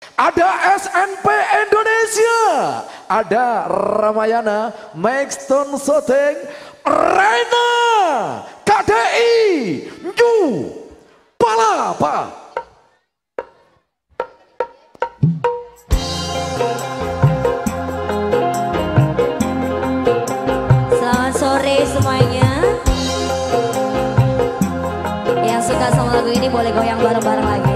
Ada SNP Indonesia, ada Ramayana, Maxton Soteng, Rena, KDI, Ju, Palapa. Selamat sore semuanya. Yang suka sama lagu ini boleh goyang bareng-bareng lagi.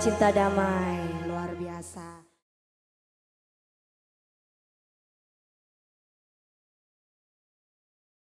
Cinta damai.